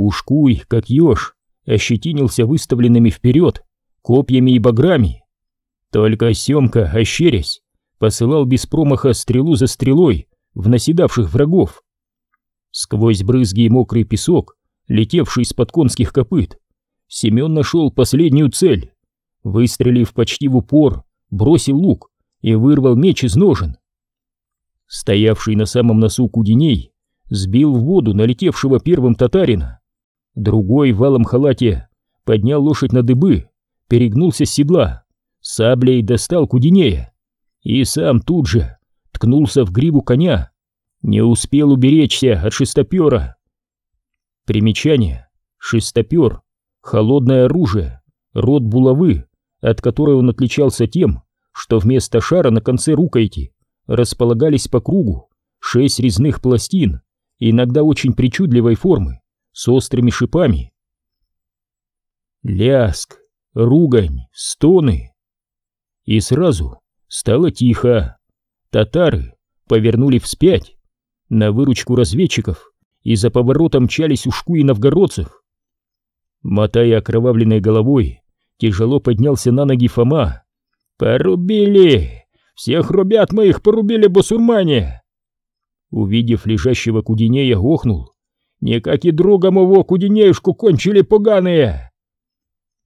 Ушкуй, как еж, ощетинился выставленными вперед копьями и баграми. Только Семка, ощерясь, посылал без промаха стрелу за стрелой в наседавших врагов. Сквозь брызги и мокрый песок, летевший из-под конских копыт, Семен нашел последнюю цель. Выстрелив почти в упор, бросил лук и вырвал меч из ножен. Стоявший на самом носу куденей сбил в воду налетевшего первым татарина. Другой в валом халате поднял лошадь на дыбы, перегнулся с седла, саблей достал куденея и сам тут же ткнулся в гриву коня, не успел уберечься от шестопера. Примечание. Шестопер — холодное оружие, род булавы, от которой он отличался тем, что вместо шара на конце рукояти располагались по кругу шесть резных пластин, иногда очень причудливой формы, с острыми шипами. Ляск, ругань, стоны. И сразу стало тихо. Татары повернули вспять. На выручку разведчиков и за поворотом мчались ушку и новгородцев. Мотая окровавленной головой, тяжело поднялся на ноги Фома. «Порубили! Всех ребят моих порубили бусурмане!» Увидев лежащего Кудинея, охнул. «Никак и друга моего Кудинеюшку кончили поганые!»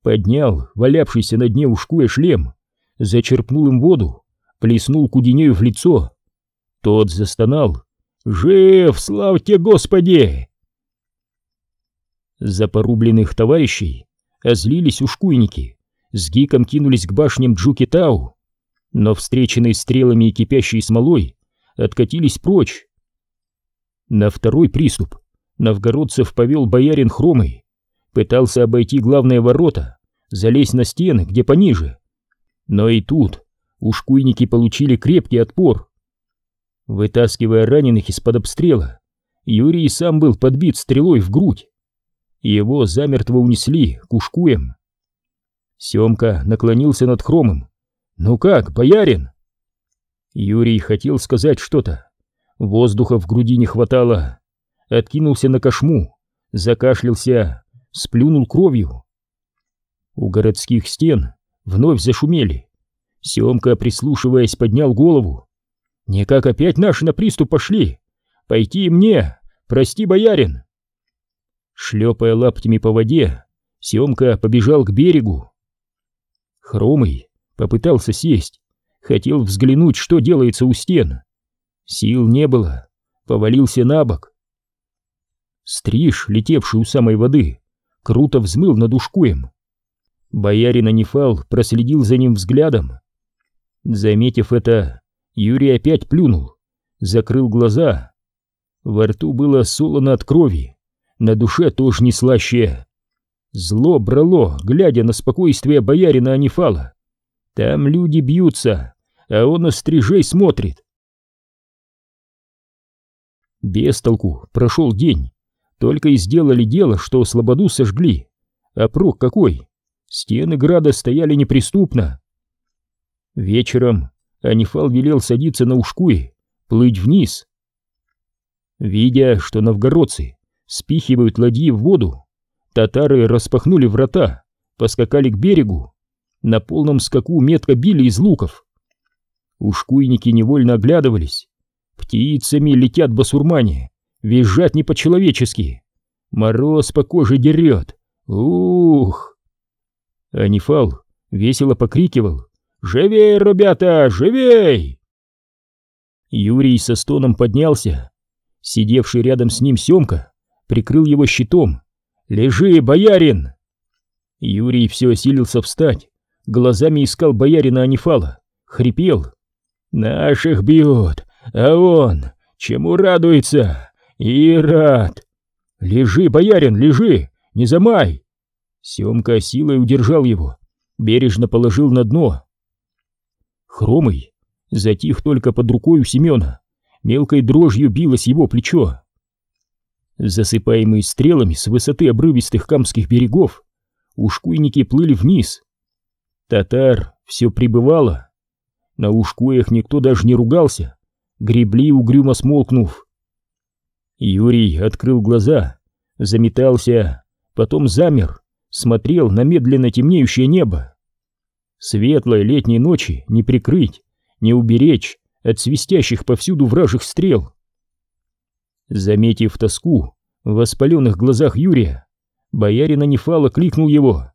Поднял валявшийся на дне ушкуя шлем, зачерпнул им воду, плеснул Кудинею в лицо. Тот застонал. «Жив, славьте Господи!» За порубленных товарищей озлились ушкуйники, с гиком кинулись к башням Джуки-Тау, но встреченные стрелами и кипящей смолой откатились прочь. На второй приступ новгородцев повел боярин Хромый, пытался обойти главные ворота, залезть на стены, где пониже. Но и тут ушкуйники получили крепкий отпор. Вытаскивая раненых из-под обстрела, Юрий сам был подбит стрелой в грудь. Его замертво унесли к ушкуям. Семка наклонился над Хромом. «Ну как, боярин?» Юрий хотел сказать что-то. Воздуха в груди не хватало. Откинулся на кошму, закашлялся, сплюнул кровью. У городских стен вновь зашумели. Семка, прислушиваясь, поднял голову. «Не как опять наши на приступ пошли! Пойти мне! Прости, боярин!» Шлепая лаптями по воде, Семка побежал к берегу. Хромый попытался сесть, хотел взглянуть, что делается у стен. Сил не было, повалился на бок. Стриж, летевший у самой воды, круто взмыл над ушкуем. Боярин Анифал проследил за ним взглядом. Заметив это, Юрий опять плюнул, закрыл глаза. Во рту было солоно от крови, на душе тоже не слаще. Зло брало, глядя на спокойствие боярина Анифала. Там люди бьются, а он острижей смотрит. Без толку прошел день. Только и сделали дело, что слободу сожгли. А прок какой? Стены града стояли неприступно. Вечером Анифал велел садиться на ушкуи, плыть вниз. Видя, что новгородцы спихивают ладьи в воду, татары распахнули врата, поскакали к берегу, на полном скаку метко били из луков. Ушкуйники невольно оглядывались. Птицами летят басурмане, визжат не по-человечески. Мороз по коже дерет. Ух! Анифал весело покрикивал. «Живей, ребята, живей!» Юрий со стоном поднялся. Сидевший рядом с ним Семка прикрыл его щитом. «Лежи, боярин!» Юрий все осилился встать, глазами искал боярина Анифала, хрипел. «Наших бьют, а он чему радуется? И рад!» «Лежи, боярин, лежи! Не замай!» Семка силой удержал его, бережно положил на дно. Хромый затих только под рукой у Семена, мелкой дрожью билось его плечо. Засыпаемые стрелами с высоты обрывистых камских берегов, ушкуйники плыли вниз. Татар все прибывало. На ушкуях никто даже не ругался, гребли, угрюмо смолкнув. Юрий открыл глаза, заметался, потом замер, смотрел на медленно темнеющее небо. Светлой летней ночи не прикрыть, не уберечь от свистящих повсюду вражих стрел. Заметив тоску в воспаленных глазах Юрия, боярина Нефала кликнул его.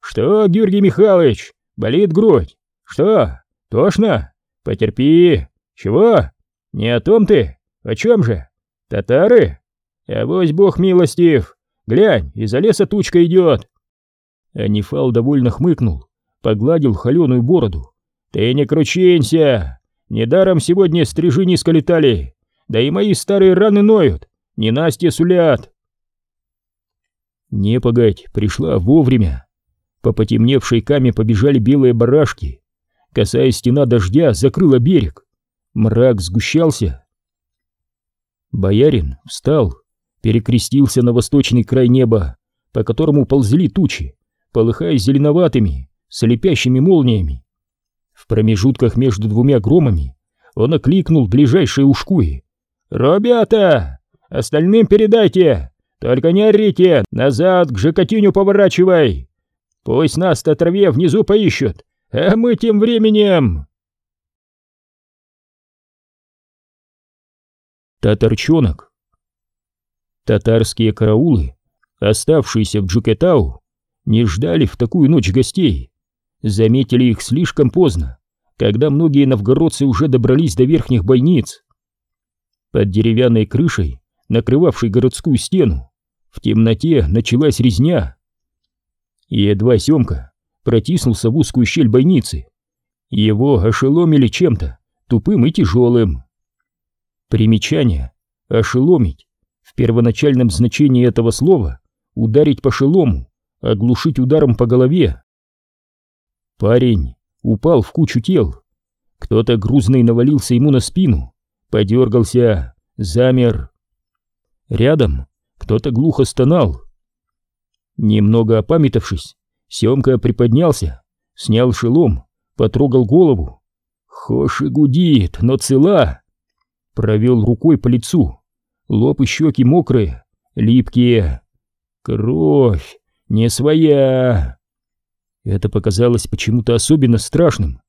«Что, Георгий Михайлович, болит грудь? Что, тошно? Потерпи. Чего? Не о том ты? О чем же? Татары? Авось бог милостив. Глянь, из-за леса тучка идет. Анифал довольно хмыкнул, погладил холеную бороду. Ты не кручинься. Недаром сегодня стрижи низко летали. Да и мои старые раны ноют. Не Настя сулят. Непогодь пришла вовремя. По потемневшей каме побежали белые барашки. Косая стена дождя закрыла берег. Мрак сгущался. Боярин встал, перекрестился на восточный край неба, по которому ползли тучи, полыхая зеленоватыми, слепящими молниями. В промежутках между двумя громами он окликнул ближайшие ушкуи. «Ребята, остальным передайте, только не орите, назад к Жакотиню поворачивай! Пусть нас на траве внизу поищут, а мы тем временем...» Татарчонок Татарские караулы, оставшиеся в Джукетау, не ждали в такую ночь гостей. Заметили их слишком поздно, когда многие новгородцы уже добрались до верхних бойниц. Под деревянной крышей, накрывавшей городскую стену, в темноте началась резня. Едва Семка протиснулся в узкую щель бойницы. Его ошеломили чем-то, тупым и тяжелым. Примечание. Ошеломить. В первоначальном значении этого слова ударить по шелому, оглушить ударом по голове. Парень упал в кучу тел. Кто-то грузный навалился ему на спину, подергался, замер. Рядом кто-то глухо стонал. Немного опамятовшись, Семка приподнялся, снял шелом, потрогал голову. Хош и гудит, но цела. Провел рукой по лицу. Лоб и щеки мокрые, липкие. Кровь, не своя. Это показалось почему-то особенно страшным.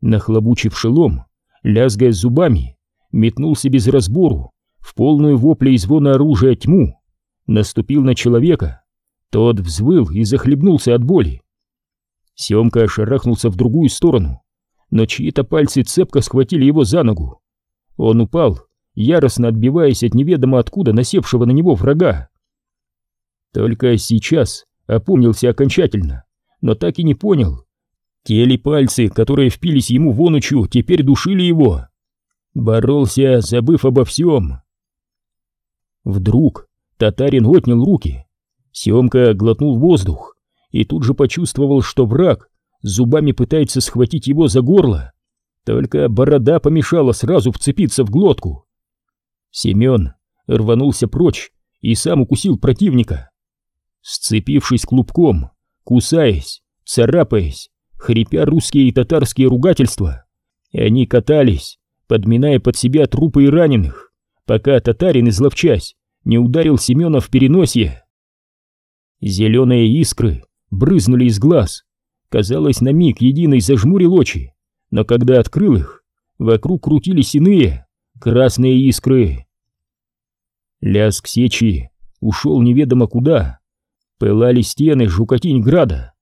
Нахлобучив шелом, лязгая зубами, метнулся без разбору в полную вопля и звона оружия тьму, наступил на человека. Тот взвыл и захлебнулся от боли. Семка шарахнулся в другую сторону, но чьи-то пальцы цепко схватили его за ногу. Он упал, яростно отбиваясь от неведомо откуда насевшего на него врага. Только сейчас опомнился окончательно, но так и не понял. Те ли пальцы, которые впились ему в онучу, теперь душили его. Боролся, забыв обо всем. Вдруг татарин отнял руки. Семка глотнул воздух и тут же почувствовал, что враг зубами пытается схватить его за горло. Только борода помешала сразу вцепиться в глотку. Семен рванулся прочь и сам укусил противника. Сцепившись клубком, кусаясь, царапаясь, хрипя русские и татарские ругательства, они катались, подминая под себя трупы и раненых, пока татарин, изловчась, не ударил Семена в переносье. Зеленые искры брызнули из глаз, казалось, на миг единый зажмурил очи, но когда открыл их, вокруг крутились иные, красные искры. Лязг сечи ушел неведомо куда, пылали стены Жукотинь-града.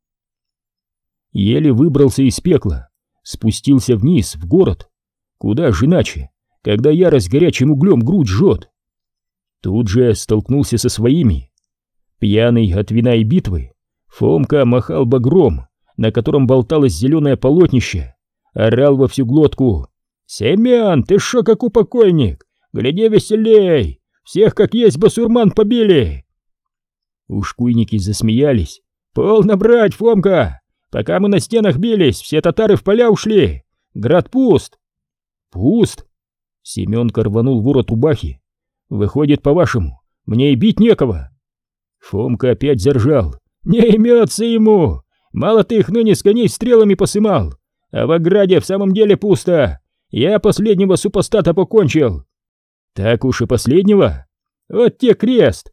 Еле выбрался из пекла, спустился вниз, в город, куда же иначе, когда ярость горячим углем грудь жжет. Тут же столкнулся со своими. Пьяный от вина и битвы, Фомка махал багром, на котором болталось зеленое полотнище, орал во всю глотку. «Семен, ты шо как упокойник? Гляди веселей! Всех как есть басурман побили!» Ушкуйники засмеялись. «Полно брать, Фомка! Пока мы на стенах бились, все татары в поля ушли! Град пуст!» «Пуст?» Семенка рванул ворот рубахи. «Выходит, по-вашему, мне и бить некого!» Фомка опять заржал. «Не имется ему! Мало ты их ныне с коней стрелами посымал, а в ограде в самом деле пусто! Я последнего супостата покончил!» «Так уж и последнего? Вот те крест!»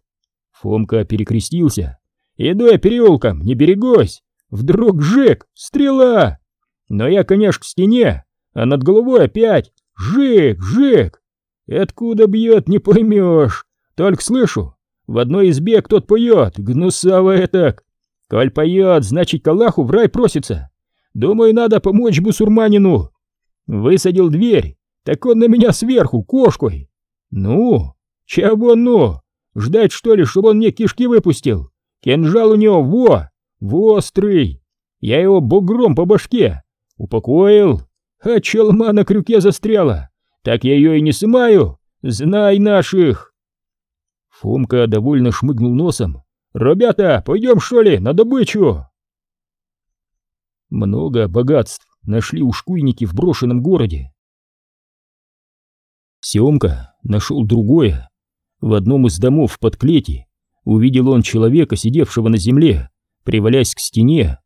Фомка перекрестился. «Иду я переулком, не берегусь! Вдруг жик, стрела! Но я, конечно, к стене, а над головой опять жик, жик! Откуда бьет, не поймешь! Только слышу, в одной избе кто-то поет, гнусавая так! Коль поет, значит, к Аллаху в рай просится! Думаю, надо помочь бусурманину! Высадил дверь, так он на меня сверху, кошкой! Ну, чего ну? Ждать, что ли, чтобы он мне кишки выпустил? Кинжал у него, во, во острый. Я его бугром по башке. Упокоил. А челма на крюке застряла. Так я ее и не сымаю. Знай наших. Фомка довольно шмыгнул носом. «Ребята, пойдем что ли, на добычу?» Много богатств нашли ушкуйники в брошенном городе. Семка нашел другое, в одном из домов под клети увидел он человека, сидевшего на земле, привалясь к стене.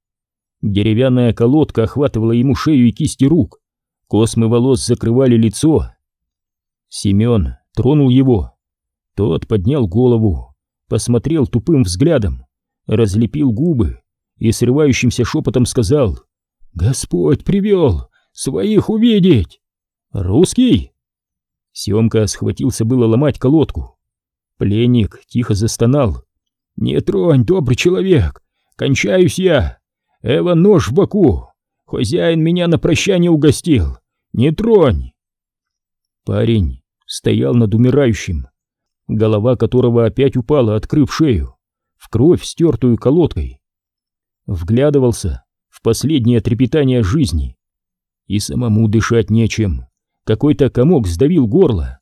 Деревянная колодка охватывала ему шею и кисти рук, космы волос закрывали лицо. Семен тронул его. Тот поднял голову, посмотрел тупым взглядом, разлепил губы и срывающимся шепотом сказал «Господь привел! Своих увидеть!» «Русский?» Семка схватился было ломать колодку, Пленник тихо застонал. «Не тронь, добрый человек! Кончаюсь я! Эва нож в боку! Хозяин меня на прощание угостил! Не тронь!» Парень стоял над умирающим, голова которого опять упала, открыв шею, в кровь, стертую колодкой. Вглядывался в последнее трепетание жизни. И самому дышать нечем. Какой-то комок сдавил горло.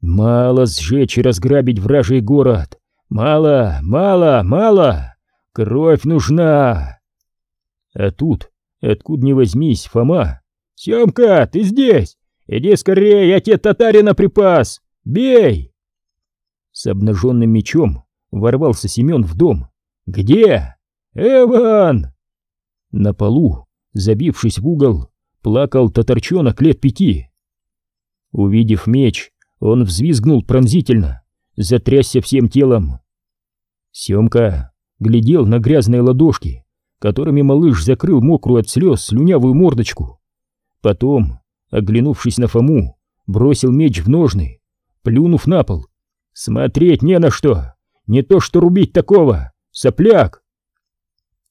Мало сжечь и разграбить вражий город. Мало, мало, мало. Кровь нужна. А тут, откуда ни возьмись, Фома. Семка, ты здесь? Иди скорее, я тебе татарина припас. Бей! С обнаженным мечом ворвался Семен в дом. Где? Эван! На полу, забившись в угол, плакал татарчонок лет пяти. Увидев меч, он взвизгнул пронзительно, затрясся всем телом. Семка глядел на грязные ладошки, которыми малыш закрыл мокрую от слез слюнявую мордочку. Потом, оглянувшись на Фому, бросил меч в ножны, плюнув на пол. «Смотреть не на что! Не то что рубить такого! Сопляк!»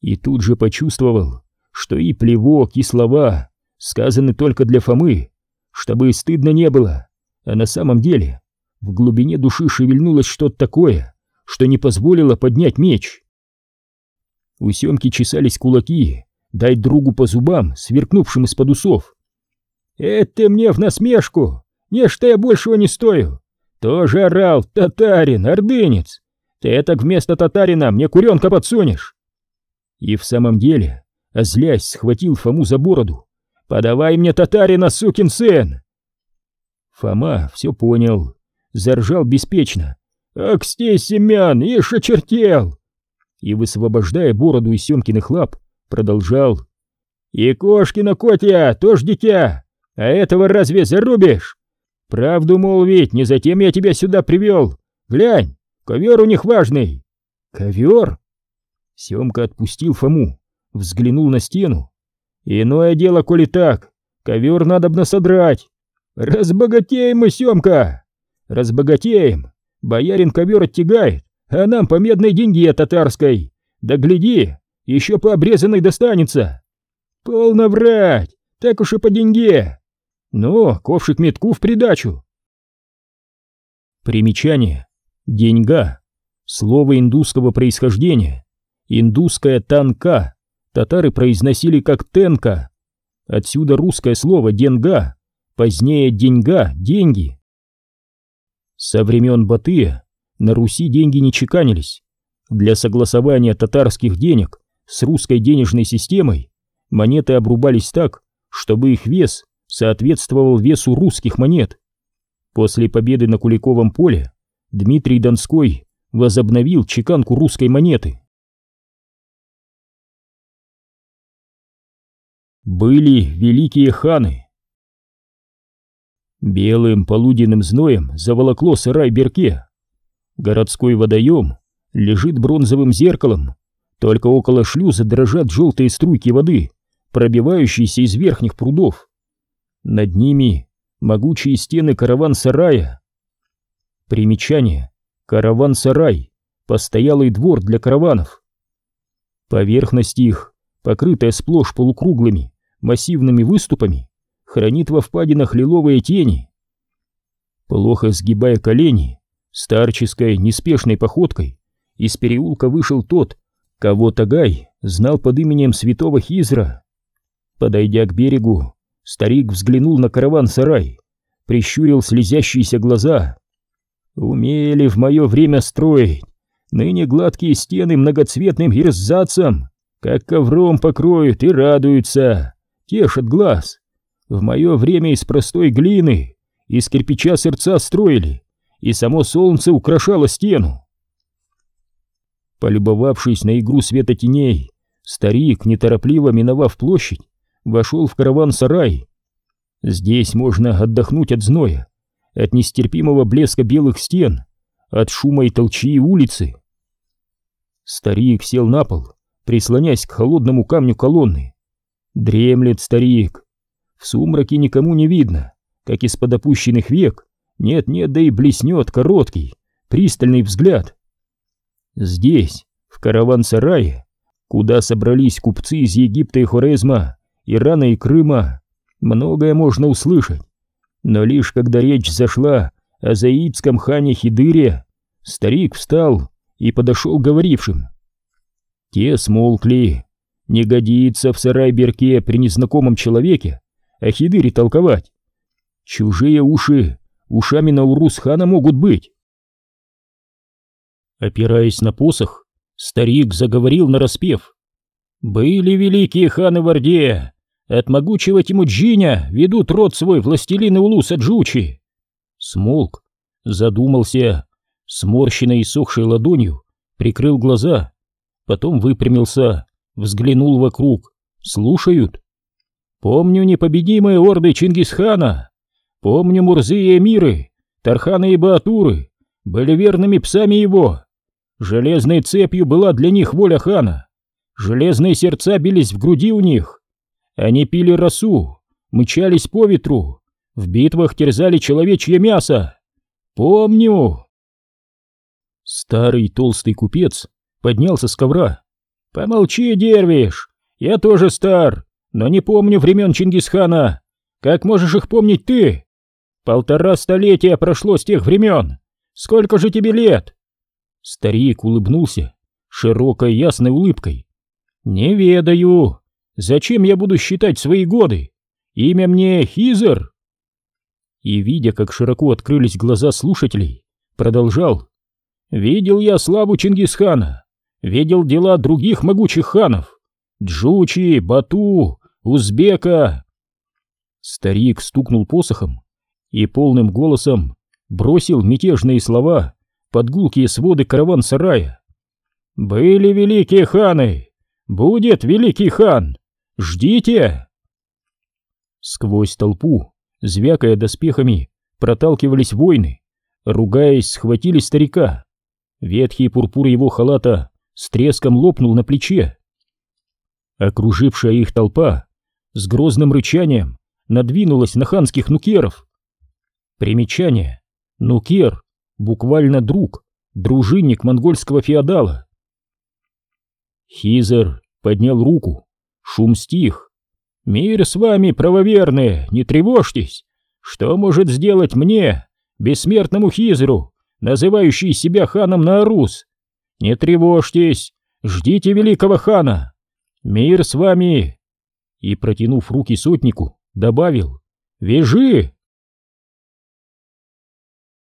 И тут же почувствовал, что и плевок, и слова сказаны только для Фомы, чтобы стыдно не было а на самом деле в глубине души шевельнулось что-то такое, что не позволило поднять меч. У Семки чесались кулаки, дать другу по зубам, сверкнувшим из-под усов. «Это мне в насмешку! Не что я большего не стою! Тоже орал, татарин, ордынец! Ты это вместо татарина мне куренка подсунешь!» И в самом деле, озлясь, схватил Фому за бороду. «Подавай мне татарина, сукин сын!» Фома все понял, заржал беспечно. «Акстей, Семян, ишь очертел!» И, высвобождая бороду из Семкиных лап, продолжал. «И кошкина котя, тоже дитя, а этого разве зарубишь? Правду молвить, не затем я тебя сюда привел. Глянь, ковер у них важный». «Ковер?» Семка отпустил Фому, взглянул на стену. «Иное дело, коли так, ковер надо бы насодрать. «Разбогатеем мы, Семка! Разбогатеем! Боярин ковер оттягает, а нам по медной деньги татарской! Да гляди, еще по обрезанной достанется! Полно врать, так уж и по деньге! Ну, ковшик метку в придачу!» Примечание. Деньга. Слово индусского происхождения. Индусская танка. Татары произносили как тенка. Отсюда русское слово деньга Позднее деньга, деньги. Со времен Батыя на Руси деньги не чеканились. Для согласования татарских денег с русской денежной системой монеты обрубались так, чтобы их вес соответствовал весу русских монет. После победы на Куликовом поле Дмитрий Донской возобновил чеканку русской монеты. Были великие ханы, Белым полуденным зноем заволокло сарай Берке. Городской водоем лежит бронзовым зеркалом, только около шлюза дрожат желтые струйки воды, пробивающиеся из верхних прудов. Над ними могучие стены караван-сарая. Примечание. Караван-сарай. Постоялый двор для караванов. Поверхность их, покрытая сплошь полукруглыми, массивными выступами, хранит во впадинах лиловые тени. Плохо сгибая колени, старческой, неспешной походкой, из переулка вышел тот, кого Тагай знал под именем святого Хизра. Подойдя к берегу, старик взглянул на караван-сарай, прищурил слезящиеся глаза. «Умели в мое время строить, ныне гладкие стены многоцветным ерзацам, как ковром покроют и радуются, тешат глаз. В мое время из простой глины, из кирпича сердца строили, и само солнце украшало стену. Полюбовавшись на игру света теней, старик, неторопливо миновав площадь, вошел в караван-сарай. Здесь можно отдохнуть от зноя, от нестерпимого блеска белых стен, от шума и толчии улицы. Старик сел на пол, прислонясь к холодному камню колонны. Дремлет старик. В сумраке никому не видно, как из-под опущенных век нет-нет, да и блеснет короткий, пристальный взгляд. Здесь, в караван-сарае, куда собрались купцы из Египта и Хорезма, Ирана и Крыма, многое можно услышать. Но лишь когда речь зашла о заидском хане Хидыре, старик встал и подошел говорившим. Те смолкли. Не годится в сарай-берке при незнакомом человеке о толковать. Чужие уши ушами на Урус-хана могут быть. Опираясь на посох, старик заговорил на распев. «Были великие ханы в Орде, от могучего Тимуджиня ведут род свой властелины Улуса Джучи!» Смолк, задумался, сморщенной и сохшей ладонью, прикрыл глаза, потом выпрямился, взглянул вокруг. «Слушают?» «Помню непобедимые орды Чингисхана, помню Мурзы и Эмиры, Тарханы и Баатуры, были верными псами его, Железной цепью была для них воля хана. Железные сердца бились в груди у них. Они пили росу, мчались по ветру, в битвах терзали человечье мясо. Помню. Старый толстый купец поднялся с ковра. Помолчи, дервиш, я тоже стар, но не помню времен Чингисхана. Как можешь их помнить ты? Полтора столетия прошло с тех времен. Сколько же тебе лет? Старик улыбнулся широкой ясной улыбкой. «Не ведаю. Зачем я буду считать свои годы? Имя мне Хизер». И, видя, как широко открылись глаза слушателей, продолжал. «Видел я славу Чингисхана, видел дела других могучих ханов. Джучи, Бату, Узбека». Старик стукнул посохом и полным голосом бросил мятежные слова под гулкие своды караван-сарая. «Были великие ханы! Будет великий хан! Ждите!» Сквозь толпу, звякая доспехами, проталкивались воины, ругаясь, схватили старика. Ветхий пурпур его халата с треском лопнул на плече. Окружившая их толпа с грозным рычанием надвинулась на ханских нукеров. Примечание. Нукер буквально друг, дружинник монгольского феодала. Хизер поднял руку, шум стих. «Мир с вами, правоверные, не тревожьтесь! Что может сделать мне, бессмертному Хизеру, называющий себя ханом Наарус? Не тревожьтесь, ждите великого хана! Мир с вами!» И, протянув руки сотнику, добавил «Вяжи!»